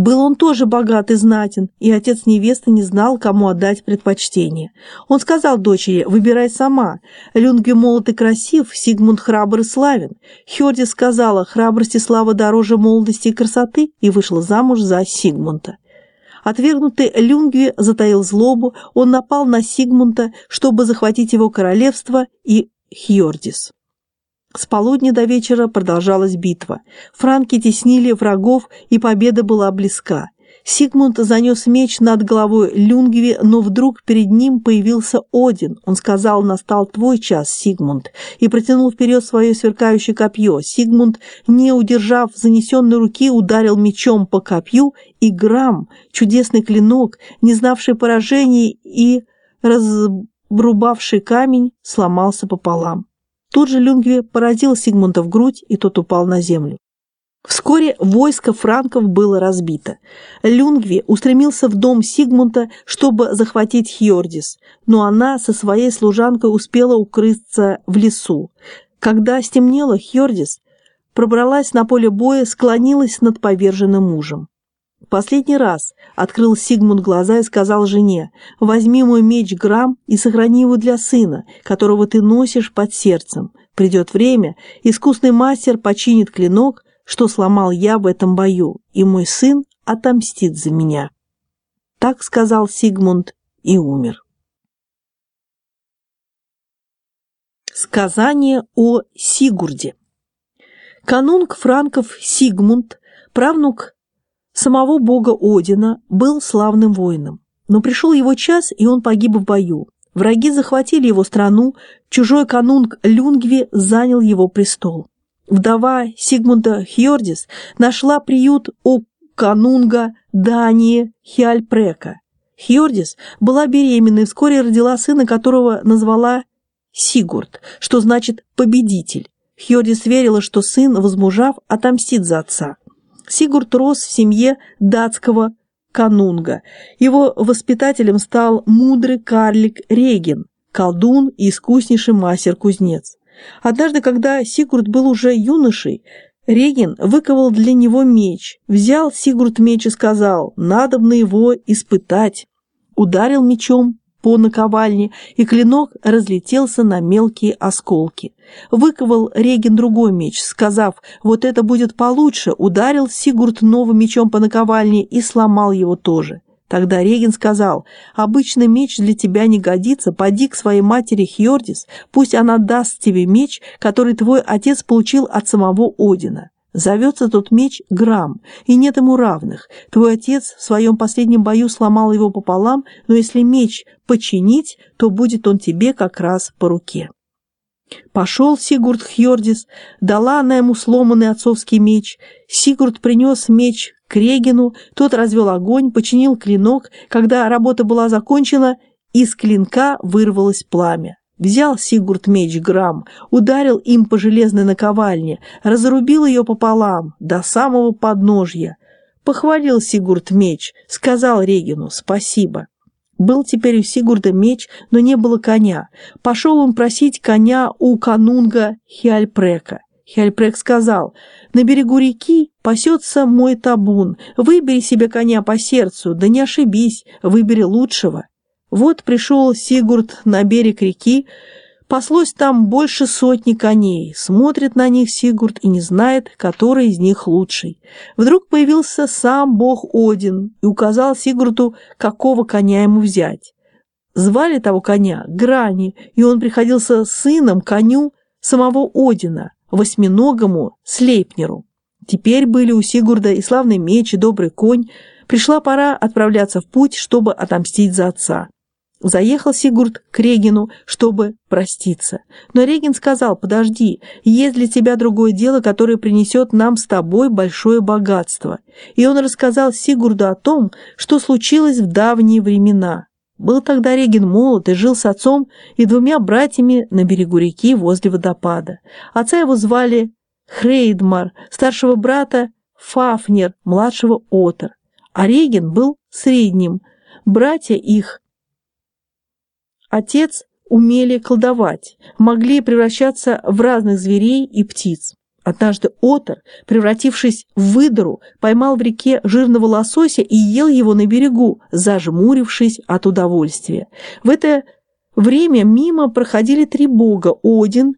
Был он тоже богат и знатен, и отец невесты не знал, кому отдать предпочтение. Он сказал дочери, выбирай сама. Люнгви молод и красив, Сигмунд храбр и славен. Херди сказала, храбрость и слава дороже молодости и красоты, и вышла замуж за Сигмунда. Отвергнутый Люнгви затаил злобу, он напал на Сигмунда, чтобы захватить его королевство и Хьордис. С полудня до вечера продолжалась битва. Франки теснили врагов, и победа была близка. Сигмунд занес меч над головой Люнгви, но вдруг перед ним появился Один. Он сказал «Настал твой час, Сигмунд», и протянул вперед свое сверкающее копье. Сигмунд, не удержав занесенной руки, ударил мечом по копью, и Грам, чудесный клинок, не знавший поражений и разрубавший камень, сломался пополам. Тут же Люнгви поразил Сигмунда в грудь, и тот упал на землю. Вскоре войско франков было разбито. Люнгви устремился в дом Сигмунда, чтобы захватить Хьордис, но она со своей служанкой успела укрыться в лесу. Когда стемнело, Хьордис пробралась на поле боя, склонилась над поверженным мужем. Последний раз открыл Сигмунд глаза и сказал жене, «Возьми мой меч Грамм и сохрани его для сына, которого ты носишь под сердцем. Придет время, искусный мастер починит клинок, что сломал я в этом бою, и мой сын отомстит за меня». Так сказал Сигмунд и умер. Сказание о Сигурде Канунг франков Сигмунд, правнук самого бога Одина, был славным воином. Но пришел его час, и он погиб в бою. Враги захватили его страну, чужой канунг Люнгви занял его престол. Вдова Сигмунда Хьордис нашла приют у канунга Дании Хиальпрека. Хьордис была беременной, вскоре родила сына, которого назвала Сигурд, что значит «победитель». Хьордис верила, что сын, возмужав, отомстит за отца. Сигурд рос в семье датского канунга. Его воспитателем стал мудрый карлик Реген, колдун и искуснейший мастер-кузнец. Однажды, когда Сигурд был уже юношей, Реген выковал для него меч. Взял Сигурд меч и сказал, надо на его испытать. Ударил мечом по наковальне, и клинок разлетелся на мелкие осколки. Выковал Реген другой меч, сказав, вот это будет получше, ударил Сигурд новым мечом по наковальне и сломал его тоже. Тогда Реген сказал, обычный меч для тебя не годится, поди к своей матери Хьордис, пусть она даст тебе меч, который твой отец получил от самого Одина. Зовется тот меч Грам, и нет ему равных. Твой отец в своем последнем бою сломал его пополам, но если меч починить, то будет он тебе как раз по руке. Пошел Сигурд Хьордис, дала она ему сломанный отцовский меч. Сигурд принес меч к Регину, тот развел огонь, починил клинок. Когда работа была закончена, из клинка вырвалось пламя. Взял Сигурд меч Грам, ударил им по железной наковальне, разрубил ее пополам, до самого подножья. Похвалил Сигурд меч, сказал Регину «спасибо». Был теперь у Сигурда меч, но не было коня. Пошел он просить коня у канунга Хиальпрека. Хиальпрек сказал, «На берегу реки пасется мой табун. Выбери себе коня по сердцу, да не ошибись, выбери лучшего». Вот пришел Сигурд на берег реки, паслось там больше сотни коней. Смотрит на них Сигурд и не знает, который из них лучший. Вдруг появился сам бог Один и указал Сигурду, какого коня ему взять. Звали того коня Грани, и он приходился сыном коню самого Одина, восьминогому Слейпнеру. Теперь были у Сигурда и славный меч, и добрый конь. Пришла пора отправляться в путь, чтобы отомстить за отца. Заехал Сигурд к Регину, чтобы проститься. Но Регин сказал, подожди, есть для тебя другое дело, которое принесет нам с тобой большое богатство. И он рассказал Сигурду о том, что случилось в давние времена. Был тогда Регин молод и жил с отцом и двумя братьями на берегу реки возле водопада. Отца его звали Хрейдмар, старшего брата Фафнер, младшего Отор. А Регин был средним. Братья их Отец умели колдовать, могли превращаться в разных зверей и птиц. Однажды Отор, превратившись в выдру, поймал в реке жирного лосося и ел его на берегу, зажмурившись от удовольствия. В это время мимо проходили три бога – Один,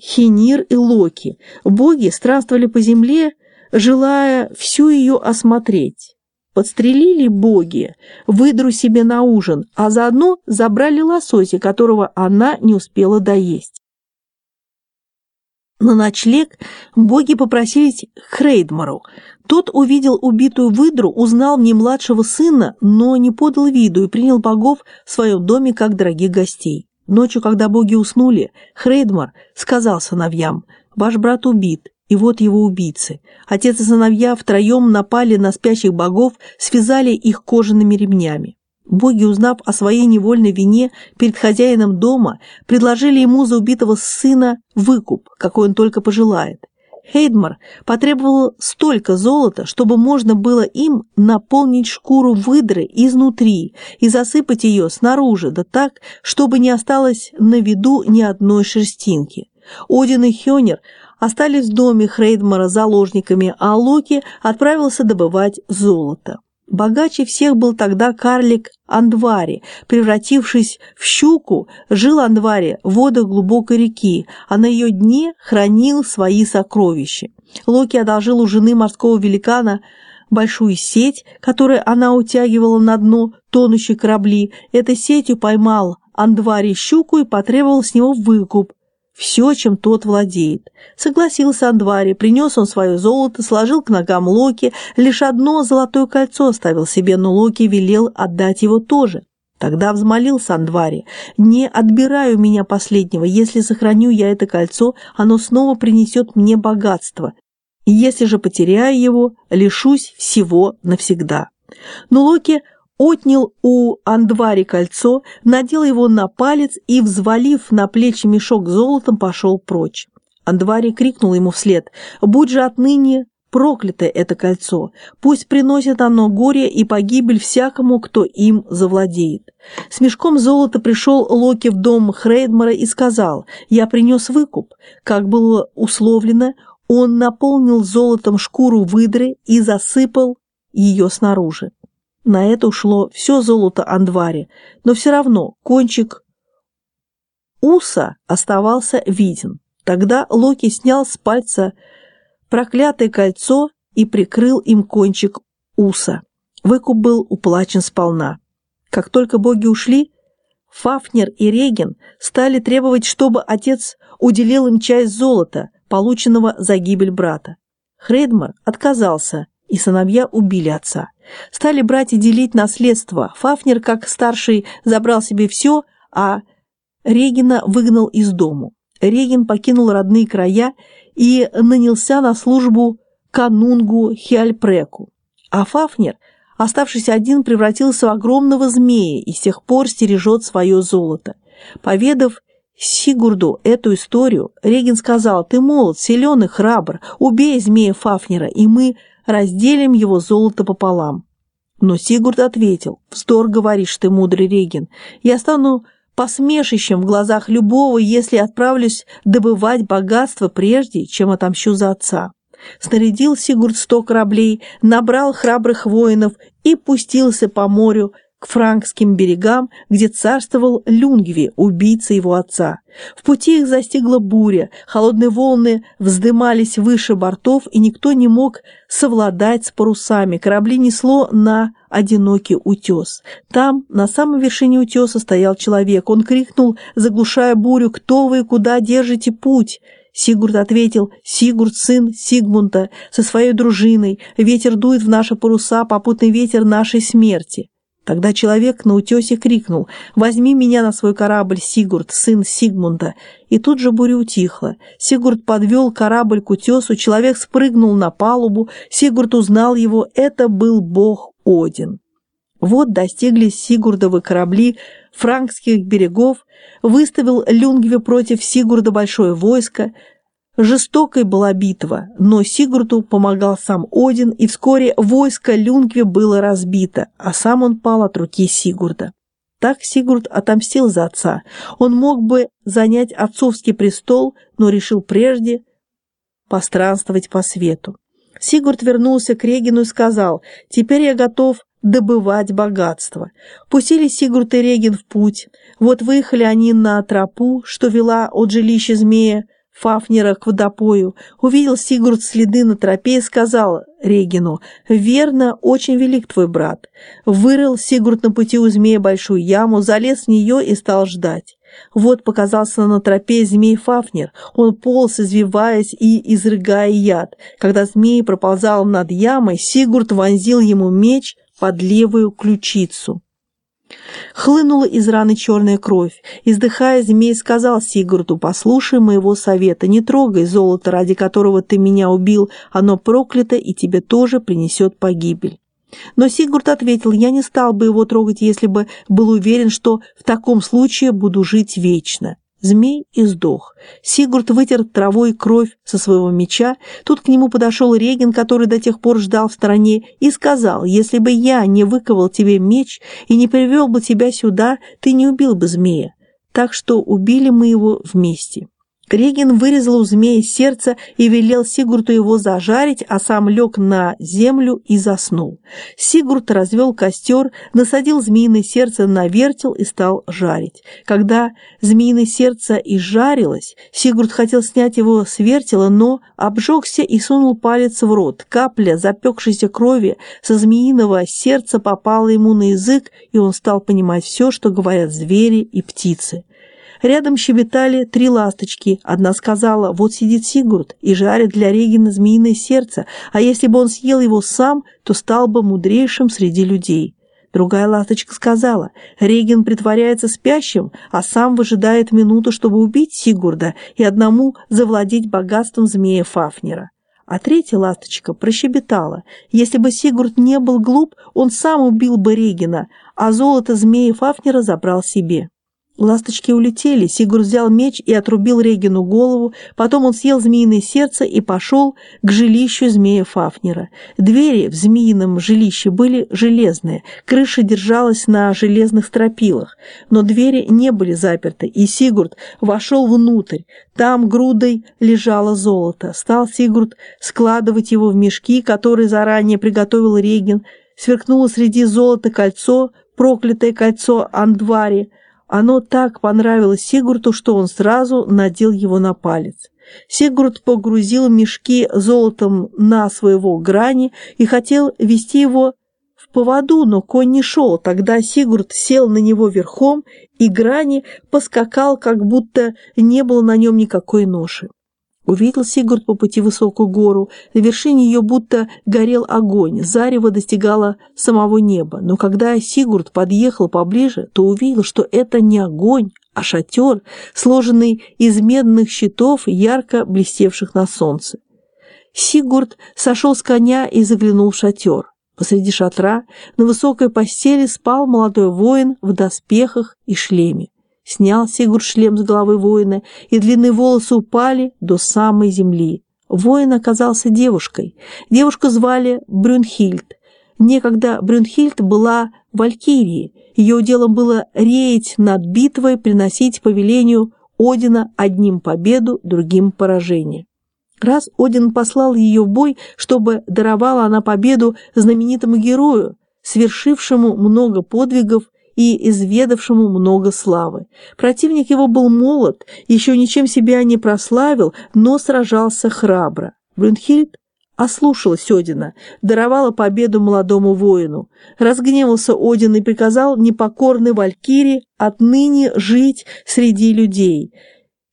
Хинир и Локи. Боги странствовали по земле, желая всю ее осмотреть. Подстрелили боги, выдру себе на ужин, а заодно забрали лосося, которого она не успела доесть. На ночлег боги попросились к Хрейдмару. Тот увидел убитую выдру, узнал не младшего сына, но не подал виду и принял богов в своем доме как дорогих гостей. Ночью, когда боги уснули, Хрейдмар сказал сыновьям, «Ваш брат убит, и вот его убийцы. Отец и сыновья втроем напали на спящих богов, связали их кожаными ремнями. Боги, узнав о своей невольной вине перед хозяином дома, предложили ему за убитого сына выкуп, какой он только пожелает. Хейдмар потребовал столько золота, чтобы можно было им наполнить шкуру выдры изнутри и засыпать ее снаружи, да так, чтобы не осталось на виду ни одной шерстинки. Один и Хёнер остались в доме Хрейдмара заложниками, а Локи отправился добывать золото. Богаче всех был тогда карлик Андвари. Превратившись в щуку, жил Андвари в водах глубокой реки, а на ее дне хранил свои сокровища. Локи одолжил у жены морского великана большую сеть, которую она утягивала на дно тонущие корабли. Этой сетью поймал Андвари щуку и потребовал с него выкуп, все, чем тот владеет. Согласился Андвари, принес он свое золото, сложил к ногам Локи, лишь одно золотое кольцо оставил себе, но Локи велел отдать его тоже. Тогда взмолился Андвари, «Не отбираю меня последнего, если сохраню я это кольцо, оно снова принесет мне богатство, и если же потеряю его, лишусь всего навсегда». Но Локи отнял у Андвари кольцо, надел его на палец и, взвалив на плечи мешок золотом, пошел прочь. Андвари крикнул ему вслед «Будь же отныне проклято это кольцо, пусть приносит оно горе и погибель всякому, кто им завладеет». С мешком золота пришел Локи в дом Хрейдмара и сказал «Я принес выкуп». Как было условлено, он наполнил золотом шкуру выдры и засыпал ее снаружи. На это ушло все золото Андвари, но все равно кончик уса оставался виден. Тогда Локи снял с пальца проклятое кольцо и прикрыл им кончик уса. Выкуп был уплачен сполна. Как только боги ушли, Фафнер и Реген стали требовать, чтобы отец уделил им часть золота, полученного за гибель брата. Хрейдмар отказался, и сыновья убили отца. Стали брать и делить наследство. Фафнер, как старший, забрал себе все, а Регина выгнал из дому. Регин покинул родные края и нанялся на службу канунгу Хиальпреку. А Фафнер, оставшись один, превратился в огромного змея и с тех пор стережет свое золото. Поведав Сигурду эту историю, Регин сказал, «Ты молод, силен и храбр, убей змея Фафнера, и мы разделим его золото пополам». Но Сигурд ответил, «Вздор, говоришь ты, мудрый Реген, я стану посмешищем в глазах любого, если отправлюсь добывать богатство прежде, чем отомщу за отца». Снарядил Сигурд сто кораблей, набрал храбрых воинов и пустился по морю к франкским берегам, где царствовал Люнгви, убийца его отца. В пути их застигла буря, холодные волны вздымались выше бортов, и никто не мог совладать с парусами. Корабли несло на одинокий утес. Там, на самой вершине утеса, стоял человек. Он крикнул, заглушая бурю, «Кто вы и куда держите путь?» Сигурд ответил, «Сигурд, сын Сигмунта, со своей дружиной. Ветер дует в наши паруса, попутный ветер нашей смерти». Тогда человек на утесе крикнул «Возьми меня на свой корабль, Сигурд, сын Сигмунда!» И тут же буря утихла. Сигурд подвел корабль к утесу, человек спрыгнул на палубу, Сигурд узнал его, это был бог Один. Вот достигли Сигурдовы корабли франкских берегов, выставил Люнгве против Сигурда большое войско, Жестокой была битва, но Сигурду помогал сам Один, и вскоре войско Люнгве было разбито, а сам он пал от руки Сигурда. Так Сигурд отомстил за отца. Он мог бы занять отцовский престол, но решил прежде постранствовать по свету. Сигурд вернулся к Регину и сказал, «Теперь я готов добывать богатство». Пустили Сигурд и Регин в путь. Вот выехали они на тропу, что вела от жилища змея Фафнера к водопою. Увидел Сигурд следы на тропе и сказал Регину, «Верно, очень велик твой брат». Вырыл Сигурд на пути у змея большую яму, залез в нее и стал ждать. Вот показался на тропе змей Фафнер. Он полз, извиваясь и изрыгая яд. Когда змей проползал над ямой, Сигурд вонзил ему меч под левую ключицу. Хлынула из раны черная кровь. Издыхая, змей сказал Сигурду, «Послушай моего совета, не трогай золото, ради которого ты меня убил, оно проклято и тебе тоже принесет погибель». Но Сигурд ответил, я не стал бы его трогать, если бы был уверен, что в таком случае буду жить вечно. Змей и сдох. Сигурд вытер травой кровь со своего меча. Тут к нему подошел Реген, который до тех пор ждал в стороне, и сказал, «Если бы я не выковал тебе меч и не привел бы тебя сюда, ты не убил бы змея. Так что убили мы его вместе». Регин вырезал у змея сердце и велел Сигурду его зажарить, а сам лег на землю и заснул. Сигурд развел костер, насадил змеиное сердце на вертел и стал жарить. Когда змеиное сердце изжарилось, Сигурд хотел снять его с вертела, но обжегся и сунул палец в рот. Капля запекшейся крови со змеиного сердца попала ему на язык, и он стал понимать все, что говорят звери и птицы. Рядом щебетали три ласточки. Одна сказала, вот сидит Сигурд и жарит для Регина змеиное сердце, а если бы он съел его сам, то стал бы мудрейшим среди людей. Другая ласточка сказала, Реген притворяется спящим, а сам выжидает минуту, чтобы убить Сигурда и одному завладеть богатством змея Фафнера. А третья ласточка прощебетала, если бы Сигурд не был глуп, он сам убил бы Регина, а золото змея Фафнера забрал себе. Ласточки улетели, Сигур взял меч и отрубил Регину голову, потом он съел змеиное сердце и пошел к жилищу змея Фафнера. Двери в змеином жилище были железные, крыша держалась на железных стропилах, но двери не были заперты, и Сигурд вошел внутрь. Там грудой лежало золото. Стал Сигурд складывать его в мешки, которые заранее приготовил Регин. Сверкнуло среди золота кольцо, проклятое кольцо Андвари, оно так понравилось Сигурду, что он сразу надел его на палец. Сигурд погрузил мешки золотом на своего грани и хотел вести его в поводу, но конь не шел. Тогда Сигурд сел на него верхом, и грани поскакал, как будто не было на нем никакой ноши. Увидел Сигурд по пути высокую гору, на вершине ее будто горел огонь, зарево достигало самого неба. Но когда Сигурд подъехал поближе, то увидел, что это не огонь, а шатер, сложенный из медных щитов, ярко блестевших на солнце. Сигурд сошел с коня и заглянул в шатер. Посреди шатра на высокой постели спал молодой воин в доспехах и шлеме. Снял Сигурд шлем с головы воина, и длинные волосы упали до самой земли. Воин оказался девушкой. Девушку звали Брюнхильд. Некогда Брюнхильд была валькирией. Ее делом было реять над битвой, приносить по велению Одина одним победу, другим поражение. Раз Один послал ее в бой, чтобы даровала она победу знаменитому герою, свершившему много подвигов и изведавшему много славы. Противник его был молод, еще ничем себя не прославил, но сражался храбро. Брюнхильд ослушалась Одина, даровала победу молодому воину. Разгневался Один и приказал непокорной Валькире отныне жить среди людей,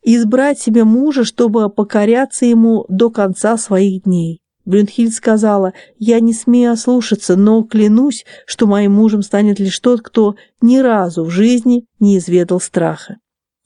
избрать себе мужа, чтобы покоряться ему до конца своих дней. Брюнхильд сказала, «Я не смею ослушаться, но клянусь, что моим мужем станет лишь тот, кто ни разу в жизни не изведал страха».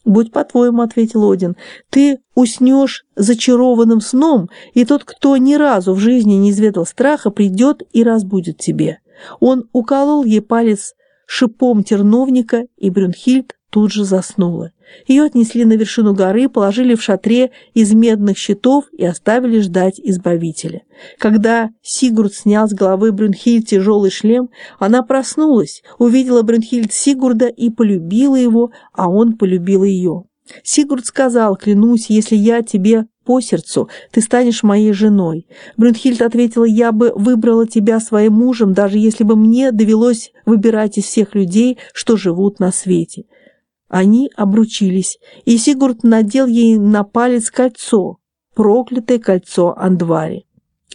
«Будь по-твоему», — ответил Один, — «ты уснешь зачарованным сном, и тот, кто ни разу в жизни не изведал страха, придет и разбудит тебе». Он уколол ей палец шипом терновника, и Брюнхильд тут же заснула. Ее отнесли на вершину горы, положили в шатре из медных щитов и оставили ждать Избавителя. Когда Сигурд снял с головы Брюнхильд тяжелый шлем, она проснулась, увидела Брюнхильд Сигурда и полюбила его, а он полюбил ее. Сигурд сказал, клянусь, если я тебе по сердцу, ты станешь моей женой». Брюнхильд ответила, «Я бы выбрала тебя своим мужем, даже если бы мне довелось выбирать из всех людей, что живут на свете». Они обручились, и Сигурд надел ей на палец кольцо, проклятое кольцо Андвари.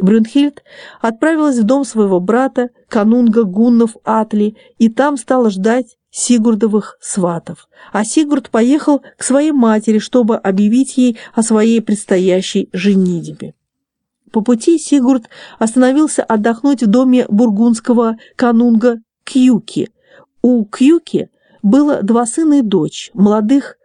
Брюнхильд отправилась в дом своего брата, канунга Гуннов Атли, и там стала ждать Сигурдовых сватов. А Сигурд поехал к своей матери, чтобы объявить ей о своей предстоящей женитьбе. По пути Сигурд остановился отдохнуть в доме бургундского канунга Кьюки. У Кьюки было два сына и дочь, молодых